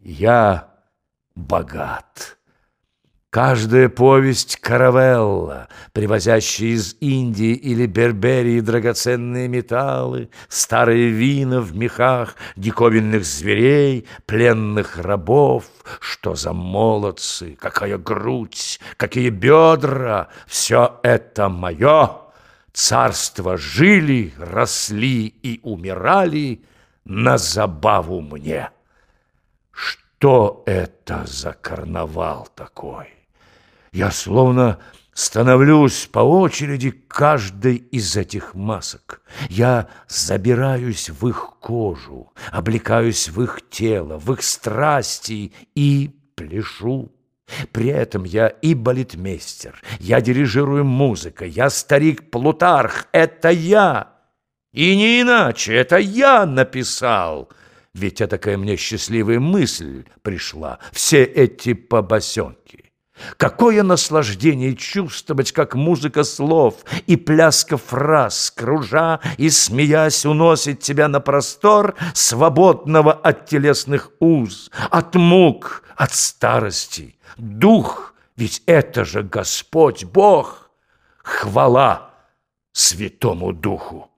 Я богат. Каждая повесть каравелла, привозящая из Индии или Берберии драгоценные металлы, старые вина в мехах, диковинных зверей, пленных рабов, что за молодцы, какая грудь, какие бедра, все это мое. Царства жили, росли и умирали на забаву мне. Что это за карнавал такой? Я словно становлюсь по очереди каждой из этих масок. Я забираюсь в их кожу, облекаюсь в их тело, в их страсти и пляшу. При этом я и балетмейстер, я дирижирую музыкой, я старик Плутарх, это я. И не иначе, это я написал. Ведь такая мне счастливая мысль пришла, все эти побосенки. Какое наслаждение чувствовать, как музыка слов и пляска фраз, кружа и смеясь, уносит тебя на простор, свободного от телесных уз, от мук, от старости. Дух, ведь это же Господь Бог. Хвала Святому Духу.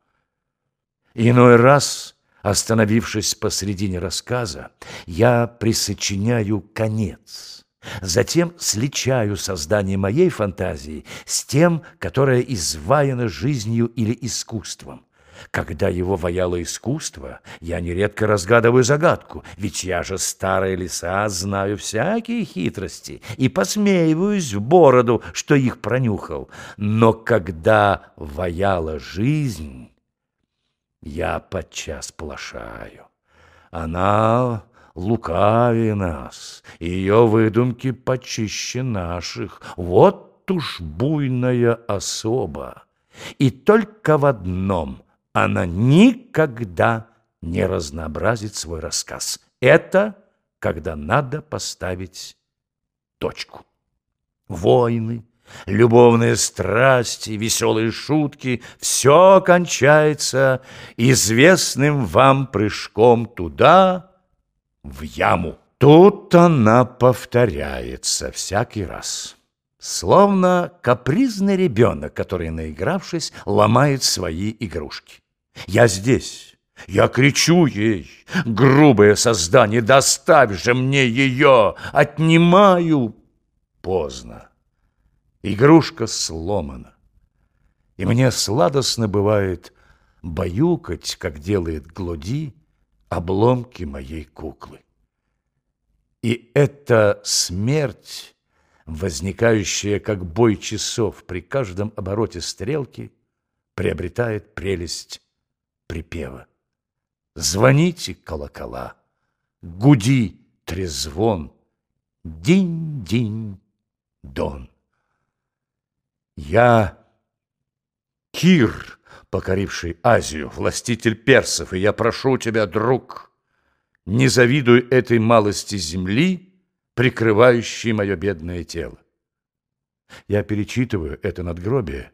Иной раз, остановившись посредине рассказа, я присочиняю конец – Затем сличаю создание моей фантазии с тем, которое изваяно жизнью или искусством. Когда его ваяло искусство, я нередко разгадываю загадку, ведь я же старая лиса, знаю всякие хитрости и посмеиваюсь в бороду, что их пронюхал. Но когда ваяла жизнь, я подчас плашаю. Она лукавее нас, ее выдумки почище наших. Вот уж буйная особа. И только в одном она никогда не разнообразит свой рассказ. Это когда надо поставить точку. Войны, любовные страсти, веселые шутки — все кончается известным вам прыжком туда, в яму. Тут она повторяется всякий раз. Словно капризный ребенок, который, наигравшись, ломает свои игрушки. Я здесь, я кричу ей, грубое создание, доставь же мне ее, отнимаю. Поздно. Игрушка сломана. И мне сладостно бывает баюкать, как делает Глоди, обломки моей куклы. И эта смерть, возникающая как бой часов при каждом обороте стрелки, приобретает прелесть припева. Звоните, колокола, гуди, трезвон, динь-динь-дон. Я Кир, покоривший Азию, властитель персов, и я прошу тебя, друг, не завидуй этой малости земли, прикрывающей мое бедное тело. Я перечитываю это надгробие,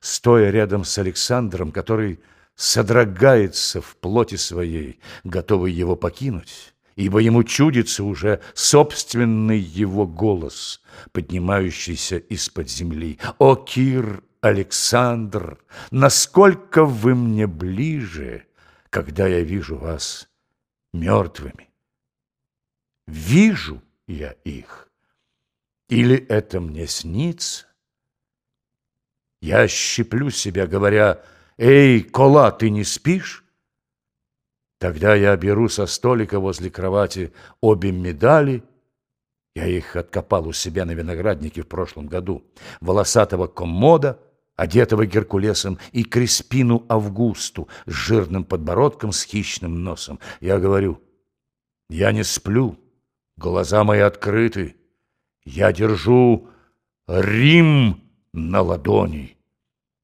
стоя рядом с Александром, который содрогается в плоти своей, готовый его покинуть, ибо ему чудится уже собственный его голос, поднимающийся из-под земли. «О, Кир Александр, насколько вы мне ближе, когда я вижу вас мертвыми. Вижу я их, или это мне снится? Я щиплю себя, говоря, «Эй, Кола, ты не спишь?» Тогда я беру со столика возле кровати обе медали, я их откопал у себя на винограднике в прошлом году, волосатого комода — одетого Геркулесом, и Креспину Августу с жирным подбородком, с хищным носом. Я говорю, я не сплю, глаза мои открыты, я держу Рим на ладони.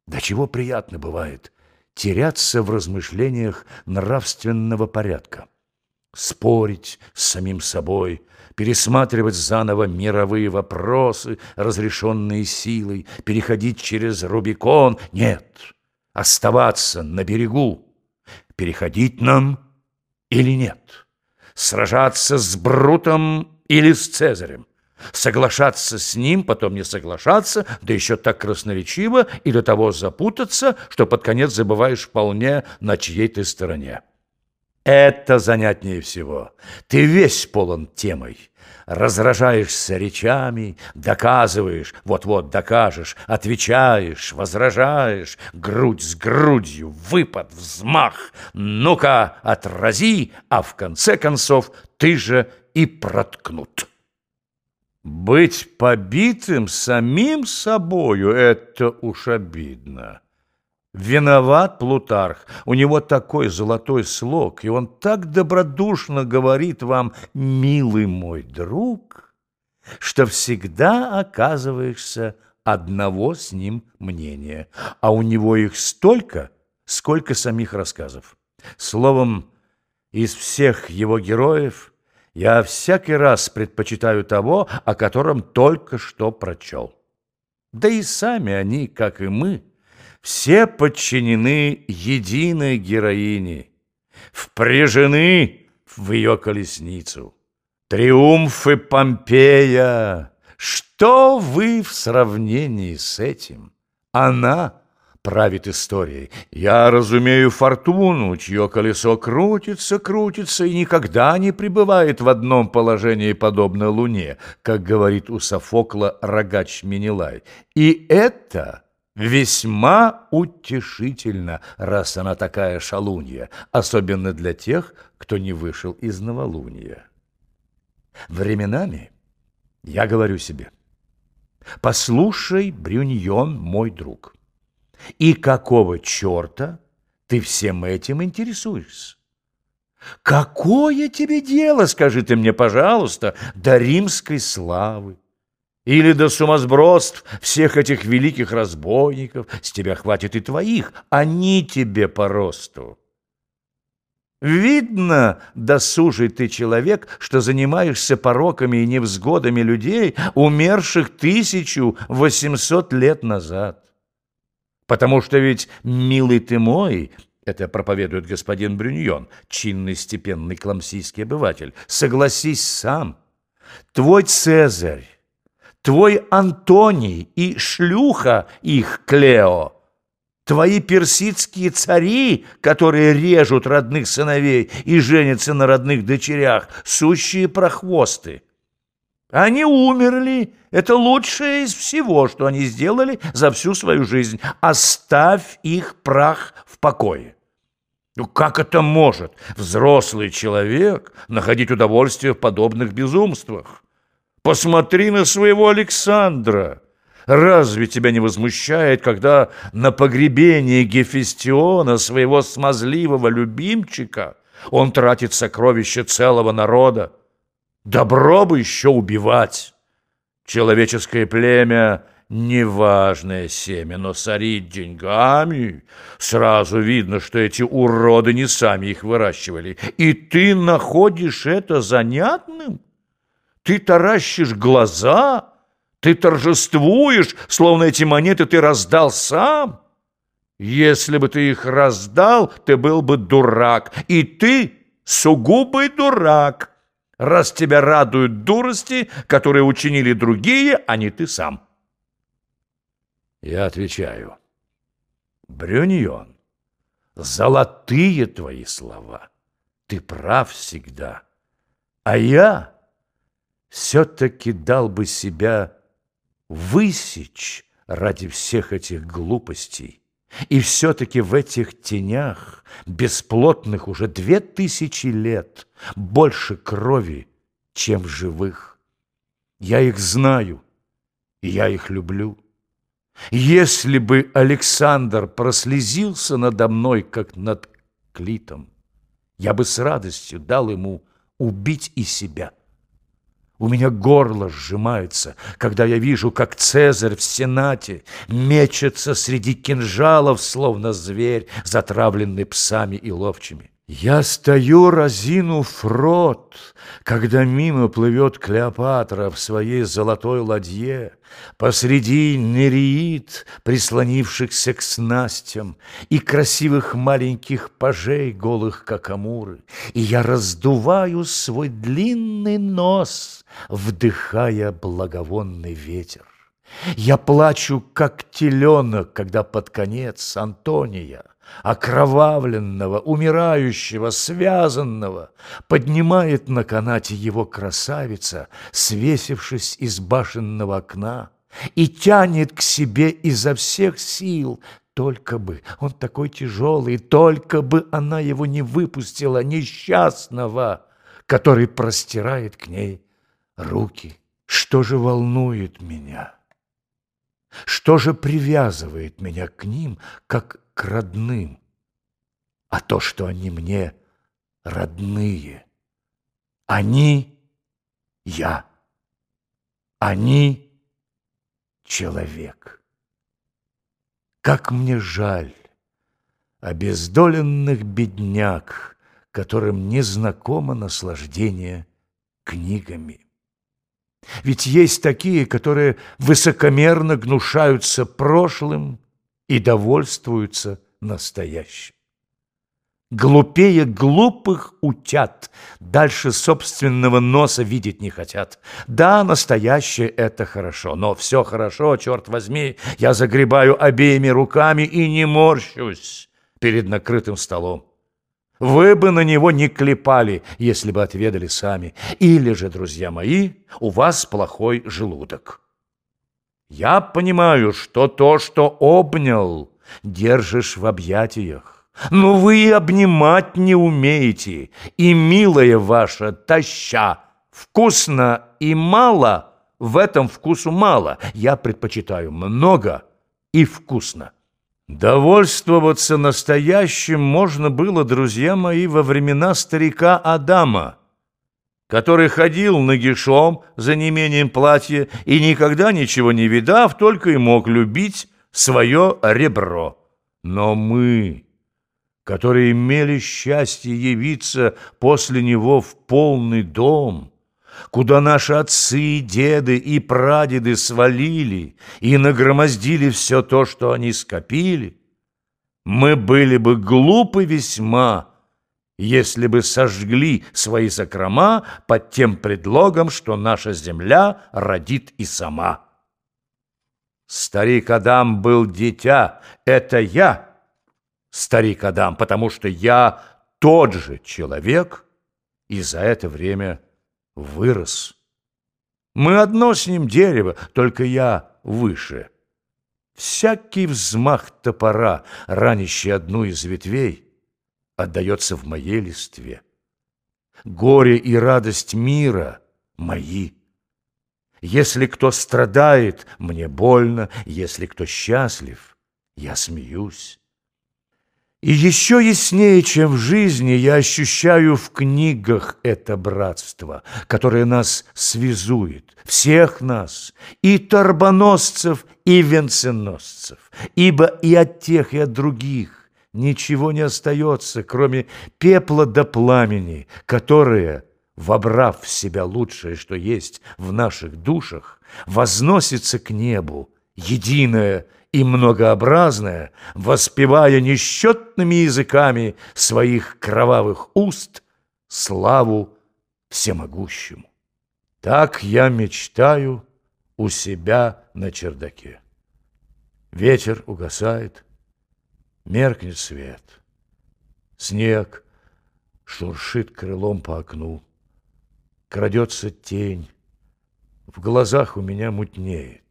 Да чего приятно бывает теряться в размышлениях нравственного порядка, спорить с самим собой, пересматривать заново мировые вопросы, разрешенные силой, переходить через Рубикон. Нет, оставаться на берегу. Переходить нам или нет? сражаться с Брутом или с Цезарем, соглашаться с ним, потом не соглашаться, да еще так красноречиво и до того запутаться, что под конец забываешь вполне, на чьей ты стороне. Это занятнее всего. Ты весь полон темой. Разражаешься речами, доказываешь, вот-вот докажешь, отвечаешь, возражаешь, грудь с грудью, выпад, взмах. Ну-ка, отрази, а в конце концов ты же и проткнут. Быть побитым самим собою — это уж обидно. Виноват Плутарх, у него такой золотой слог, и он так добродушно говорит вам, милый мой друг, что всегда оказываешься одного с ним мнения, а у него их столько, сколько самих рассказов. Словом, из всех его героев я всякий раз предпочитаю того, о котором только что прочел. Да и сами они, как и мы, все подчинены единой героине, впряжены в ее колесницу. Триумфы Помпея! Что вы в сравнении с этим? Она правит историей. Я разумею фортуну, чье колесо крутится, крутится и никогда не пребывает в одном положении, подобно луне, как говорит у Софокла рогач Менелай. И это весьма утешительно, раз она такая шалунья, особенно для тех, кто не вышел из новолуния. Временами я говорю себе, послушай, Брюньон, мой друг, и какого черта ты всем этим интересуешься? Какое тебе дело, скажи ты мне, пожалуйста, до римской славы? Или до сумасбродств всех этих великих разбойников, с тебя хватит и твоих, они тебе по росту. Видно, досужий ты человек, что занимаешься пороками и невзгодами людей, умерших тысячу восемьсот лет назад. Потому что ведь, милый ты мой, это проповедует господин Брюньон, чинный степенный кламсийский обыватель, согласись сам, твой Цезарь, твой Антоний и шлюха их Клео, твои персидские цари, которые режут родных сыновей и женятся на родных дочерях, сущие прохвосты. Они умерли. Это лучшее из всего, что они сделали за всю свою жизнь. Оставь их прах в покое. Ну как это может взрослый человек находить удовольствие в подобных безумствах? Посмотри на своего Александра. Разве тебя не возмущает, когда на погребении Гефестиона, своего смазливого любимчика, он тратит сокровища целого народа? Добро бы еще убивать. Человеческое племя — неважное семя, но сорить деньгами сразу видно, что эти уроды не сами их выращивали. И ты находишь это занятным? Ты таращишь глаза, ты торжествуешь, словно эти монеты ты раздал сам. Если бы ты их раздал, ты был бы дурак, и ты сугубый дурак, раз тебя радуют дурости, которые учинили другие, а не ты сам. Я отвечаю, Брюньон, золотые твои слова, ты прав всегда, а я все-таки дал бы себя высечь ради всех этих глупостей. И все-таки в этих тенях, бесплотных уже две тысячи лет, больше крови, чем живых. Я их знаю, и я их люблю. Если бы Александр прослезился надо мной, как над Клитом, я бы с радостью дал ему убить и себя. У меня горло сжимается, когда я вижу, как Цезарь в Сенате мечется среди кинжалов, словно зверь, затравленный псами и ловчими. Я стою, разинув рот, когда мимо плывет Клеопатра в своей золотой ладье, посреди нереид, прислонившихся к снастям, и красивых маленьких пажей, голых как амуры, и я раздуваю свой длинный нос, вдыхая благовонный ветер. Я плачу, как теленок, когда под конец Антония окровавленного, умирающего, связанного, поднимает на канате его красавица, свесившись из башенного окна, и тянет к себе изо всех сил, только бы, он такой тяжелый, только бы она его не выпустила, несчастного, который простирает к ней руки. Что же волнует меня? Что же привязывает меня к ним, как к родным, а то, что они мне родные. Они — я. Они — человек. Как мне жаль обездоленных бедняк, которым не знакомо наслаждение книгами. Ведь есть такие, которые высокомерно гнушаются прошлым и довольствуются настоящим. Глупее глупых утят, дальше собственного носа видеть не хотят. Да, настоящее — это хорошо, но все хорошо, черт возьми, я загребаю обеими руками и не морщусь перед накрытым столом. Вы бы на него не клепали, если бы отведали сами. Или же, друзья мои, у вас плохой желудок. Я понимаю, что то, что обнял, держишь в объятиях. Но вы обнимать не умеете, и, милая ваша, таща, вкусно и мало, в этом вкусу мало. Я предпочитаю много и вкусно. Довольствоваться настоящим можно было, друзья мои, во времена старика Адама – который ходил нагишом за неимением платья и никогда ничего не видав, только и мог любить свое ребро. Но мы, которые имели счастье явиться после него в полный дом, куда наши отцы, деды и прадеды свалили и нагромоздили все то, что они скопили, мы были бы глупы весьма, если бы сожгли свои закрома под тем предлогом, что наша земля родит и сама. Старик Адам был дитя, это я, старик Адам, потому что я тот же человек и за это время вырос. Мы одно с ним дерево, только я выше. Всякий взмах топора, ранящий одну из ветвей, отдается в моей листве. Горе и радость мира мои. Если кто страдает, мне больно, если кто счастлив, я смеюсь. И еще яснее, чем в жизни, я ощущаю в книгах это братство, которое нас связует, всех нас, и торбоносцев, и венценосцев, ибо и от тех, и от других ничего не остается, кроме пепла до пламени, которое, вобрав в себя лучшее, что есть в наших душах, возносится к небу, единое и многообразное, воспевая несчетными языками своих кровавых уст славу всемогущему. Так я мечтаю у себя на чердаке. Ветер угасает, Меркнет свет. Снег шуршит крылом по окну. Крадется тень. В глазах у меня мутнеет.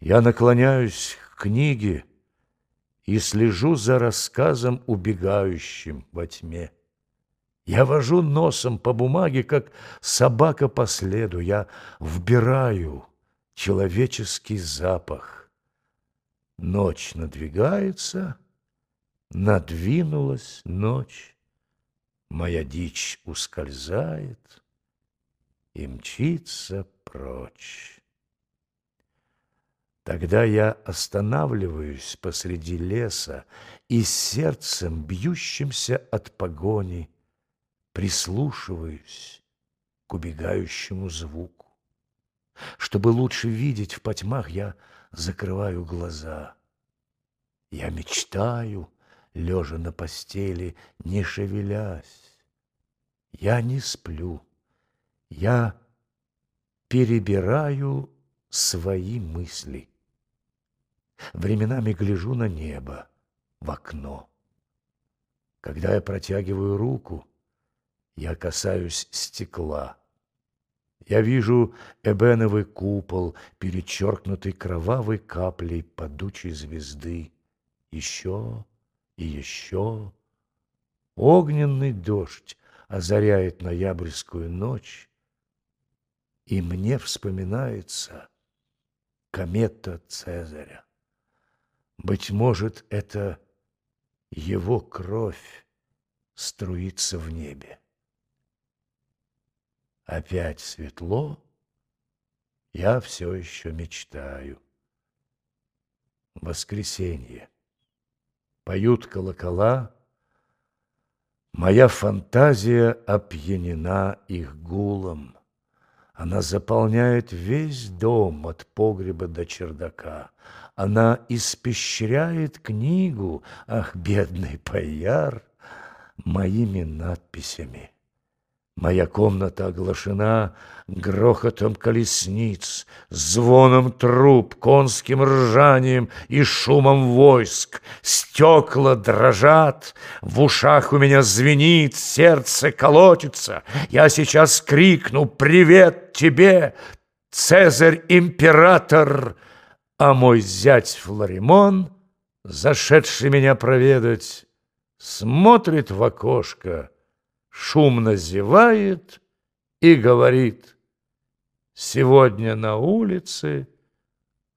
Я наклоняюсь к книге и слежу за рассказом, убегающим во тьме. Я вожу носом по бумаге, как собака по следу. Я вбираю человеческий запах. Ночь надвигается, надвинулась ночь, Моя дичь ускользает и мчится прочь. Тогда я останавливаюсь посреди леса и сердцем, бьющимся от погони, прислушиваюсь к убегающему звуку. Чтобы лучше видеть в потьмах, я закрываю глаза. Я мечтаю, лежа на постели, не шевелясь. Я не сплю, я перебираю свои мысли. Временами гляжу на небо, в окно. Когда я протягиваю руку, я касаюсь стекла. Я вижу эбеновый купол, перечеркнутый кровавой каплей падучей звезды. Еще и еще. Огненный дождь озаряет ноябрьскую ночь, и мне вспоминается комета Цезаря. Быть может, это его кровь струится в небе. Опять светло, я все еще мечтаю. Воскресенье. Поют колокола, моя фантазия опьянена их гулом. Она заполняет весь дом от погреба до чердака. Она испещряет книгу, ах, бедный паяр, моими надписями. Моя комната оглашена грохотом колесниц, звоном труб, конским ржанием и шумом войск. Стекла дрожат, в ушах у меня звенит, сердце колотится. Я сейчас крикну «Привет тебе, Цезарь-император!» А мой зять Флоримон, зашедший меня проведать, смотрит в окошко — шумно зевает и говорит, «Сегодня на улице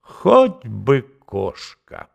хоть бы кошка».